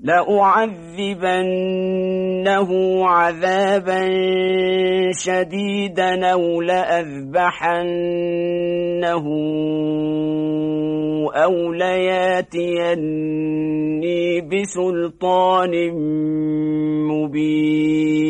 لأعذبنه عذابا شديدا أو لأذبحنه أو لياتيني بسلطان مبين.